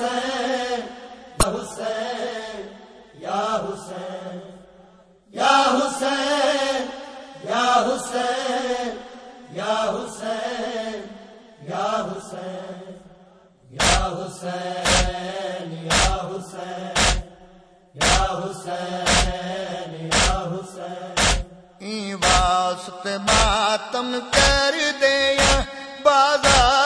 حسین یا حسین یا حسین یا حسین یا حسین یا حسین یا حسین یا حسین یا حسین یا حسین ای ماتم کر دیا بازار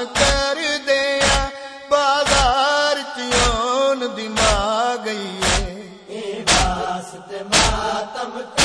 ماتم کر دیا بازار چون دماغ گئی ہے واسط ماتم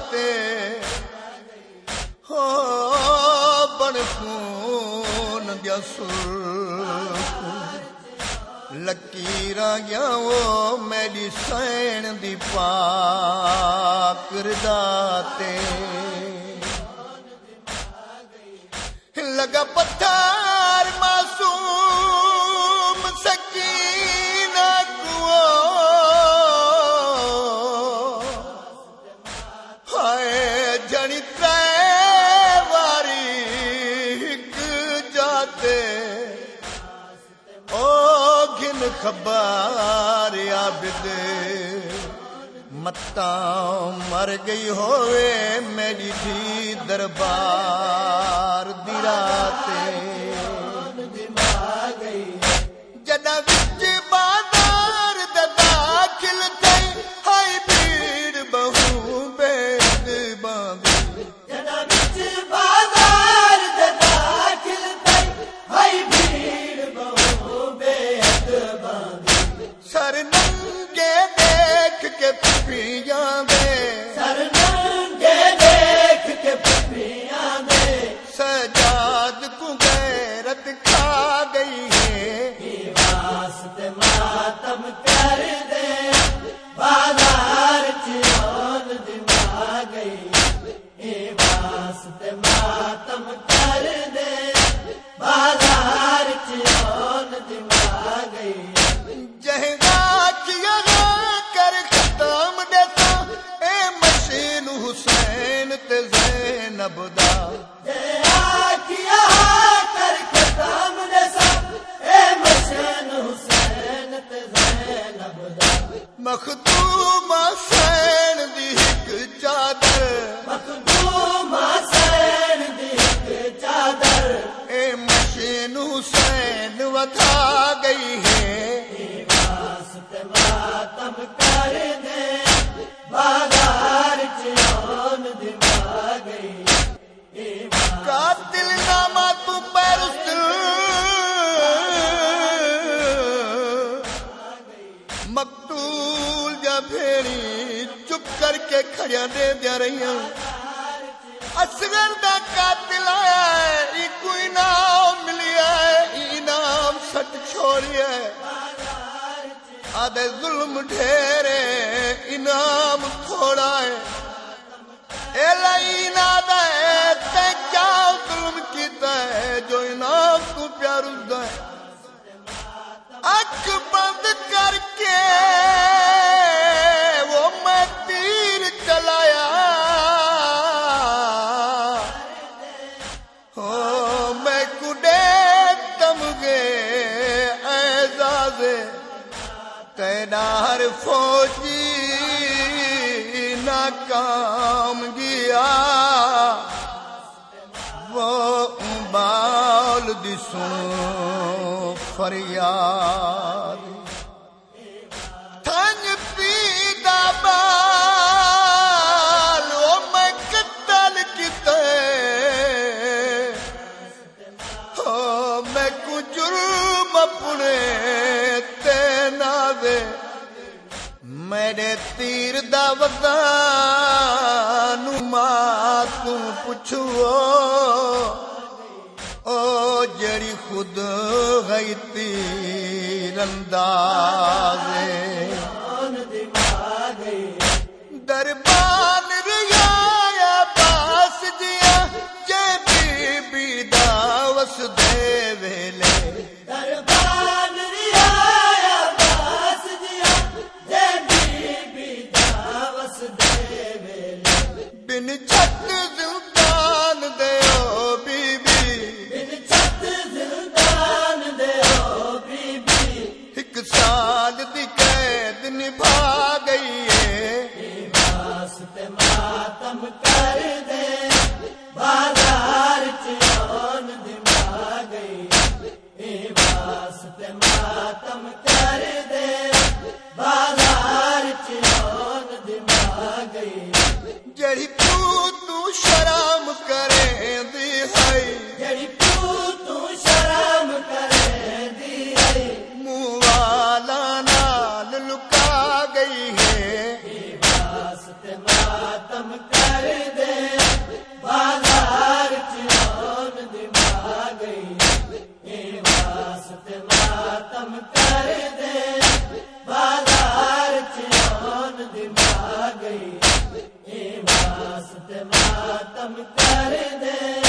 برساتے ہو بن خون دیا سر لکیر گیا وہ میری سین دی پاک رداتے لگا پتھر خبار عابد متا مر گئی ہوئے میری تھی دربار دی راتیں واسطے ماتم کر دے۔ بازار چون دما گئی۔ جہاں کیا کر ختم دیتا۔ اے مشین حسین تے زینب دا مخدوم حسین دی چادر۔ مخدوم حسین دی ایک چادر۔ اے مشین حسین وتھا گئی ہے۔ واسطے ماتم کے کھڑیا دے دیا رہی ہوں اصغر دا قاتل آیا ہے ای کوئی نام ملیا ہے ای نام سٹ چھوڑیا ہے آدھے ظلم ڈھیرے انعام تھوڑا ہے اے لئی نادہ ہے تے کیا تینار فوجی ناکام گیا۔ وہ بال دسوں فریاد۔ میرے تیر دا وطن ماں تم او جڑی خود گئی تیر انداز ختم کر دے۔ بازار چون دما گئی۔ واسطے ماتم کر دے۔ بازار چون دما گئی۔ واسطے ماتم کر دے۔